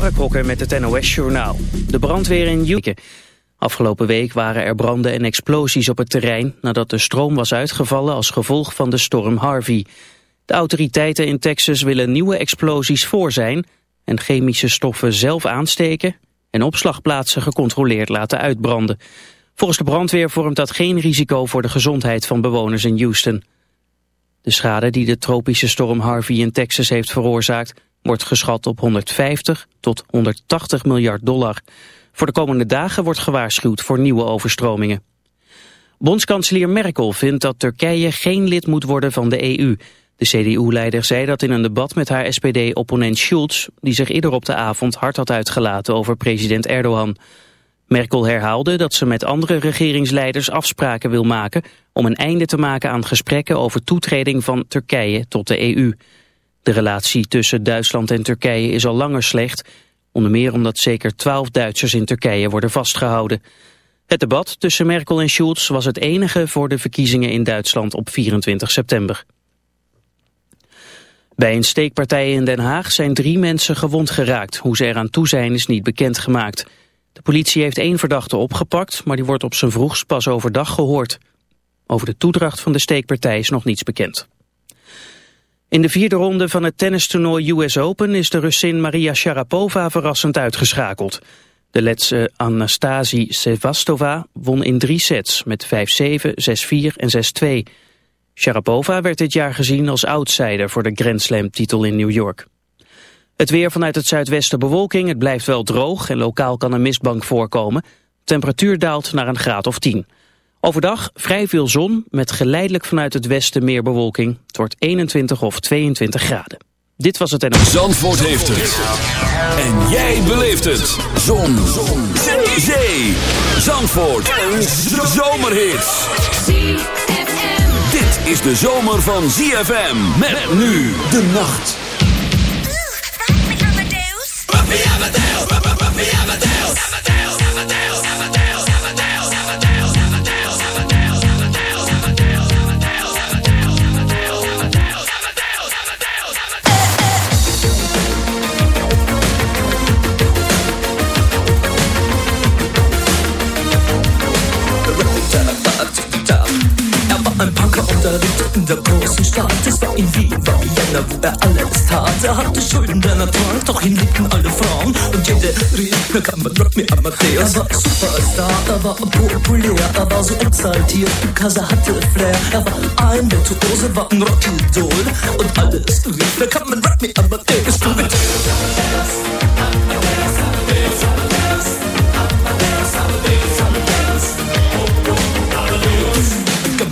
Mark met het NOS Journaal. De brandweer in Yuke. Afgelopen week waren er branden en explosies op het terrein... nadat de stroom was uitgevallen als gevolg van de storm Harvey. De autoriteiten in Texas willen nieuwe explosies voor zijn... en chemische stoffen zelf aansteken... en opslagplaatsen gecontroleerd laten uitbranden. Volgens de brandweer vormt dat geen risico voor de gezondheid van bewoners in Houston. De schade die de tropische storm Harvey in Texas heeft veroorzaakt wordt geschat op 150 tot 180 miljard dollar. Voor de komende dagen wordt gewaarschuwd voor nieuwe overstromingen. Bondskanselier Merkel vindt dat Turkije geen lid moet worden van de EU. De CDU-leider zei dat in een debat met haar SPD-opponent Schulz... die zich eerder op de avond hard had uitgelaten over president Erdogan. Merkel herhaalde dat ze met andere regeringsleiders afspraken wil maken... om een einde te maken aan gesprekken over toetreding van Turkije tot de EU. De relatie tussen Duitsland en Turkije is al langer slecht, onder meer omdat zeker twaalf Duitsers in Turkije worden vastgehouden. Het debat tussen Merkel en Schulz was het enige voor de verkiezingen in Duitsland op 24 september. Bij een steekpartij in Den Haag zijn drie mensen gewond geraakt. Hoe ze eraan toe zijn is niet bekendgemaakt. De politie heeft één verdachte opgepakt, maar die wordt op zijn vroegst pas overdag gehoord. Over de toedracht van de steekpartij is nog niets bekend. In de vierde ronde van het tennistoernooi US Open is de Russin Maria Sharapova verrassend uitgeschakeld. De Letse Anastasie Sevastova won in drie sets met 5-7, 6-4 en 6-2. Sharapova werd dit jaar gezien als outsider voor de Grand Slam titel in New York. Het weer vanuit het zuidwesten bewolking, het blijft wel droog en lokaal kan een mistbank voorkomen. Temperatuur daalt naar een graad of 10. Overdag vrij veel zon, met geleidelijk vanuit het westen meer bewolking. Het wordt 21 of 22 graden. Dit was het en... Zandvoort heeft het. En jij beleeft het. Zon. zon. Zee. Zee. Zandvoort. Een zomerhit. Dit is de zomer van ZFM. Met nu de nacht. Amadeus. Amadeus. Amadeus. Amadeus. Unterrichtet in der großen Stadt. Es war in Wien, war Vienna, wo er alles tat. Er hatte Schulden, denn er doch ihn liebten alle Frauen. Und jede rief, na kann man rock me Amadeus. Er war Superstar, er war populär, er war so exaltiert, er hatte Flair. Er war ein Virtuose, war ein Rockidol. Und alles rief, na kann man rock me Amadeus. Du mit Come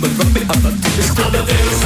on, rock me, I'm a es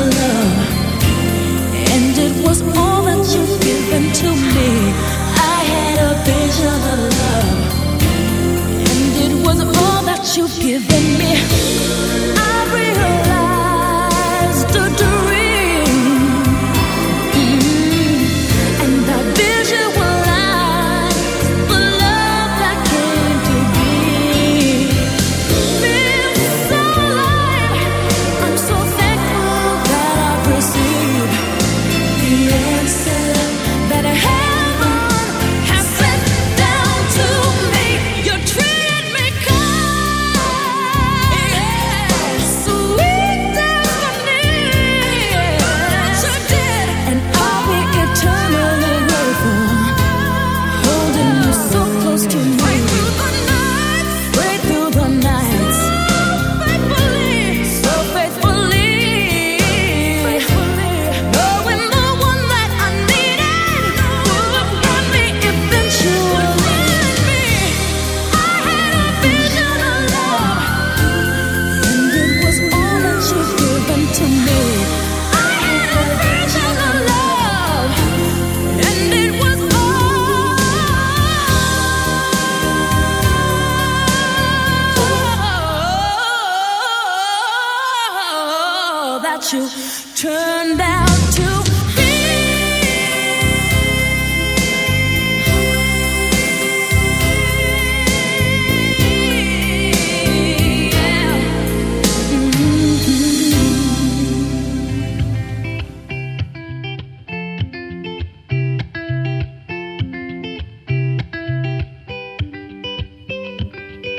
of love.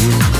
you.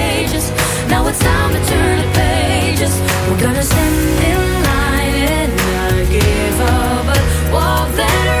We're gonna stand in line and not give up, but walk that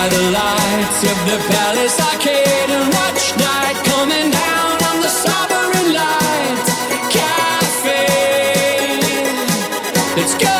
by the lights of the Palace Arcade and watch night coming down on the Sovereign Cafe. Let's go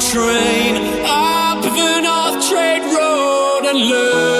train up the North Trade Road and learn.